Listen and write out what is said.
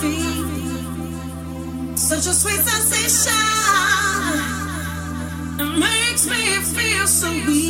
feet. Such a sweet sensation. It makes me feel so weak.